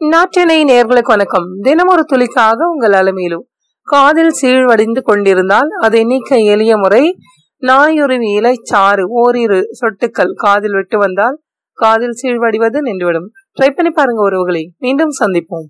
நாட்டினை நேர்களுக்கு வணக்கம். தினம் ஒரு துளிக்காக உங்கள் அலமையிலும் காதில் சீழ்வடிந்து கொண்டிருந்தால் அதை நீக்க எளிய முறை நாயுருவி இலை சாறு ஓரிரு சொட்டுக்கள் காதில் விட்டு வந்தால் காதில் சீழ்வடிவது நின்றுவிடும். ட்ரை பண்ணி பாருங்க உறவுகளை. மீண்டும் சந்திப்போம்.